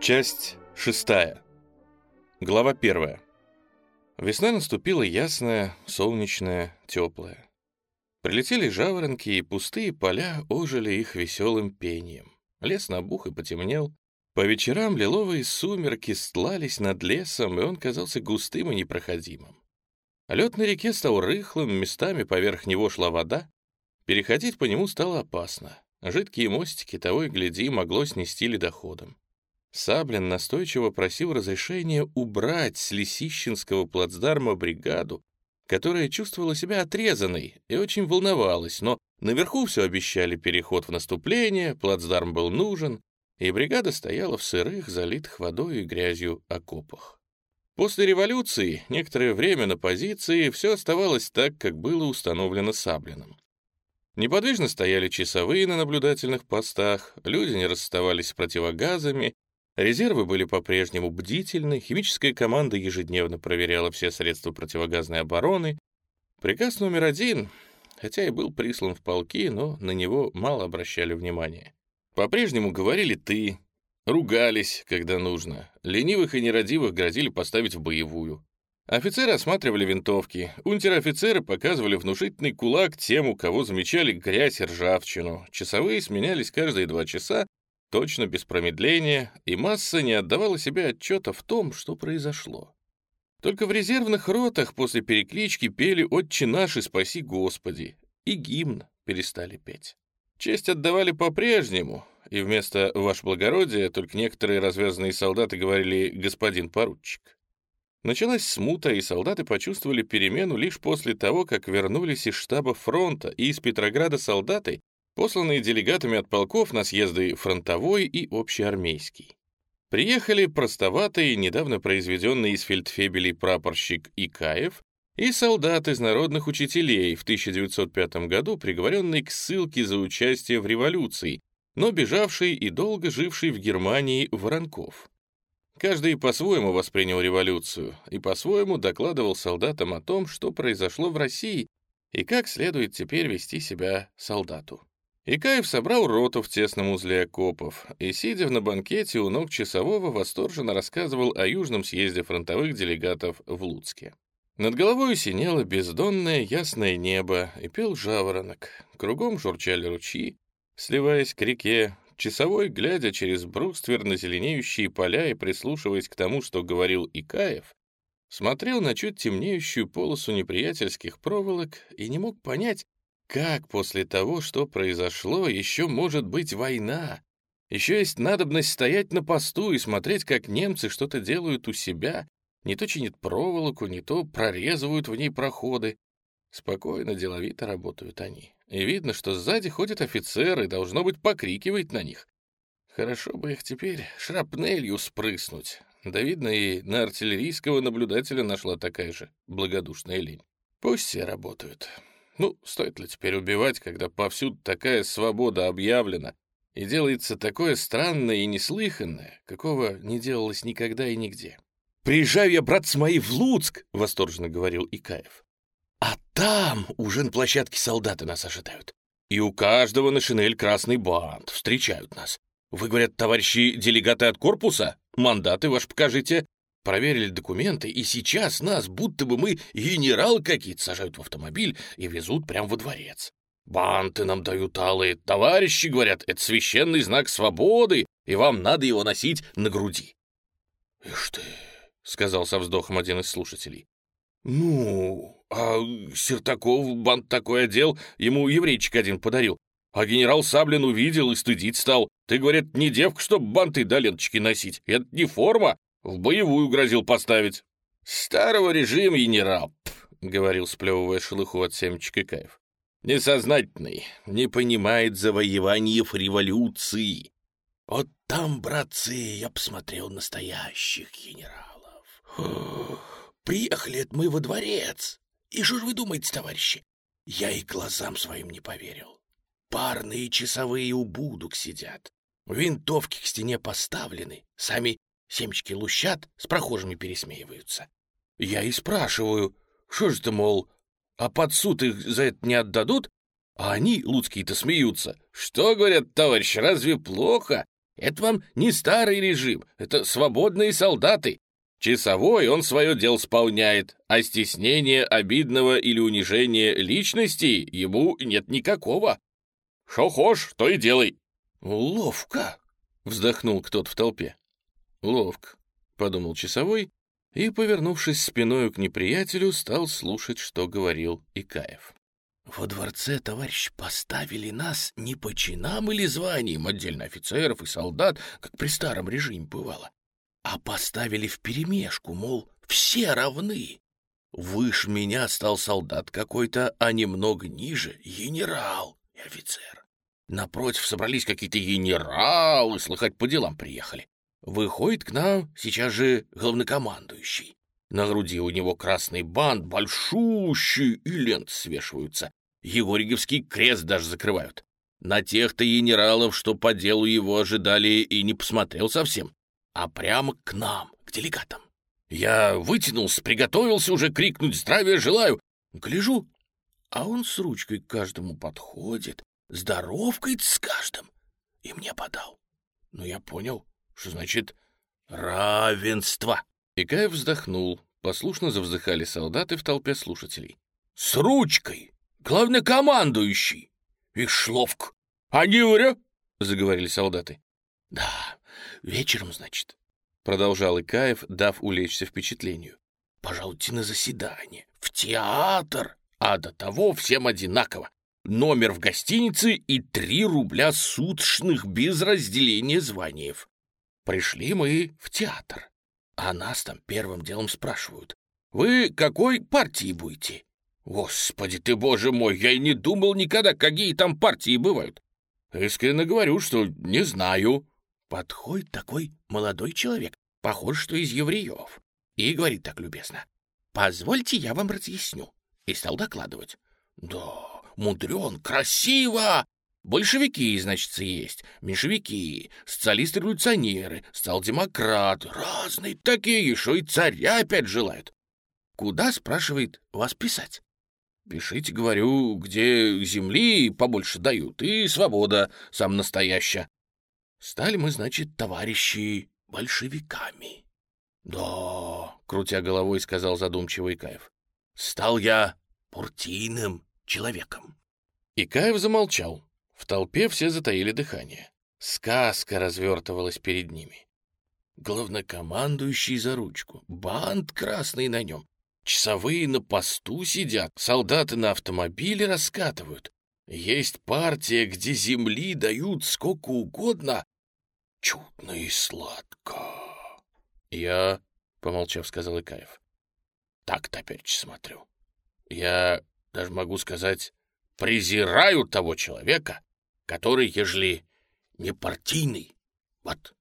Часть шестая. Глава первая. Весна наступила ясная, солнечная, теплая. Прилетели жаворонки, и пустые поля ожили их веселым пением. Лес набух и потемнел. По вечерам лиловые сумерки стлались над лесом, и он казался густым и непроходимым. Лед на реке стал рыхлым, местами поверх него шла вода. Переходить по нему стало опасно. Жидкие мостики того и гляди могло снести ледоходом. Саблин настойчиво просил разрешения убрать с Лисищинского плацдарма бригаду, которая чувствовала себя отрезанной и очень волновалась, но наверху все обещали переход в наступление, плацдарм был нужен, и бригада стояла в сырых, залитых водой и грязью окопах. После революции некоторое время на позиции все оставалось так, как было установлено Саблиным. Неподвижно стояли часовые на наблюдательных постах, люди не расставались с противогазами, резервы были по-прежнему бдительны, химическая команда ежедневно проверяла все средства противогазной обороны. Приказ номер один, хотя и был прислан в полки, но на него мало обращали внимания. По-прежнему говорили «ты», ругались, когда нужно, ленивых и нерадивых грозили поставить в боевую. Офицеры осматривали винтовки, унтер-офицеры показывали внушительный кулак тем, у кого замечали грязь и ржавчину, часовые сменялись каждые два часа, точно без промедления, и масса не отдавала себе отчета в том, что произошло. Только в резервных ротах после переклички пели «Отче наш и спаси Господи», и гимн перестали петь. Честь отдавали по-прежнему, и вместо «Ваше благородие» только некоторые развязанные солдаты говорили «Господин поручик». Началась смута, и солдаты почувствовали перемену лишь после того, как вернулись из штаба фронта и из Петрограда солдаты, посланные делегатами от полков на съезды фронтовой и общеармейский. Приехали простоватый, недавно произведенный из фельдфебелей прапорщик Икаев и солдат из народных учителей в 1905 году, приговоренный к ссылке за участие в революции, но бежавший и долго живший в Германии Воронков. Каждый по-своему воспринял революцию и по-своему докладывал солдатам о том, что произошло в России и как следует теперь вести себя солдату. Икаев собрал роту в тесном узле окопов и, сидя на банкете у ног часового, восторженно рассказывал о южном съезде фронтовых делегатов в Луцке. Над головой синело бездонное ясное небо и пел жаворонок. Кругом журчали ручьи, сливаясь к реке, Часовой, глядя через бруствер на зеленеющие поля и прислушиваясь к тому, что говорил Икаев, смотрел на чуть темнеющую полосу неприятельских проволок и не мог понять, как после того, что произошло, еще может быть война. Еще есть надобность стоять на посту и смотреть, как немцы что-то делают у себя, не то чинят проволоку, не то прорезывают в ней проходы. Спокойно, деловито работают они. И видно, что сзади ходят офицеры, должно быть, покрикивает на них. Хорошо бы их теперь шрапнелью спрыснуть. Да, видно, и на артиллерийского наблюдателя нашла такая же благодушная лень. Пусть все работают. Ну, стоит ли теперь убивать, когда повсюду такая свобода объявлена, и делается такое странное и неслыханное, какого не делалось никогда и нигде. «Приезжаю я, брат, с моей в Луцк!» — восторженно говорил Икаев. А там уже на площадке солдаты нас ожидают. И у каждого на шинель красный бант. Встречают нас. Вы, говорят, товарищи делегаты от корпуса? Мандаты ваши покажите. Проверили документы, и сейчас нас, будто бы мы генералы какие-то, сажают в автомобиль и везут прямо во дворец. Банты нам дают алые. Товарищи, говорят, это священный знак свободы, и вам надо его носить на груди. «Ишь ты», — сказал со вздохом один из слушателей. «Ну, а Сертаков бант такой одел, ему еврейчик один подарил. А генерал Саблин увидел и стыдить стал. Ты, говорит, не девка, чтоб банты до ленточки носить. Это не форма. В боевую грозил поставить». «Старого режима генерал», — говорил, сплевывая шелуху от семечек Каев. «Несознательный, не понимает завоеваниев революции. Вот там, братцы, я посмотрел настоящих генералов. Фух. Приехали мы во дворец. И что ж вы думаете, товарищи? Я и глазам своим не поверил. Парные часовые у будок сидят. Винтовки к стене поставлены. Сами семечки лущат, с прохожими пересмеиваются. Я и спрашиваю, что ж ты, мол, а под суд их за это не отдадут? А они, луцкие-то, смеются. Что, говорят, товарищ, разве плохо? Это вам не старый режим, это свободные солдаты. Часовой он свое дело исполняет, а стеснения обидного или унижения личности ему нет никакого. Шо хошь, то и делай. Ловко, вздохнул кто-то в толпе. Ловко, подумал часовой и, повернувшись спиною к неприятелю, стал слушать, что говорил Икаев. Во дворце, товарищ, поставили нас не по чинам или званиям, отдельно офицеров и солдат, как при старом режиме бывало, а поставили вперемешку, мол, все равны. Выше меня стал солдат какой-то, а немного ниже — генерал и офицер. Напротив собрались какие-то генералы, слыхать, по делам приехали. Выходит к нам сейчас же главнокомандующий. На груди у него красный бант, большущий, и лент свешиваются. Егориговский крест даже закрывают. На тех-то генералов, что по делу его ожидали, и не посмотрел совсем а прямо к нам, к делегатам. Я вытянулся, приготовился уже крикнуть «Здравия желаю!» Гляжу, а он с ручкой к каждому подходит, здоровкает с каждым, и мне подал. Но я понял, что значит равенство. Икаев вздохнул, послушно завздыхали солдаты в толпе слушателей. «С ручкой! Главнокомандующий! И шловк! А не вря!» — заговорили солдаты. «Да, вечером, значит», — продолжал Икаев, дав улечься впечатлению. «Пожалуйте на заседание, в театр, а до того всем одинаково. Номер в гостинице и три рубля суточных без разделения званиев. Пришли мы в театр, а нас там первым делом спрашивают. Вы какой партии будете? Господи ты, боже мой, я и не думал никогда, какие там партии бывают. Искренне говорю, что не знаю. Подходит такой молодой человек, похож, что из евреев, и говорит так любезно. «Позвольте, я вам разъясню». И стал докладывать. «Да, мудрен, красиво!» Большевики, значит, есть, меньшевики, социалисты-революционеры, социал-демократы, разные такие, еще и царя опять желают. Куда, спрашивает, вас писать? Пишите, говорю, где земли побольше дают, и свобода сам настоящая. Стали мы, значит, товарищи большевиками. Да, крутя головой, сказал задумчивый Икаев. Стал я партийным человеком. Икаев замолчал. В толпе все затаили дыхание. Сказка развертывалась перед ними. Главнокомандующий за ручку, бант красный на нем. Часовые на посту сидят, солдаты на автомобиле раскатывают. Есть партия, где земли дают сколько угодно, чудно и сладко. Я, помолчав, сказал Икаев, так теперь смотрю. Я даже могу сказать, презираю того человека, который, ежели не партийный, вот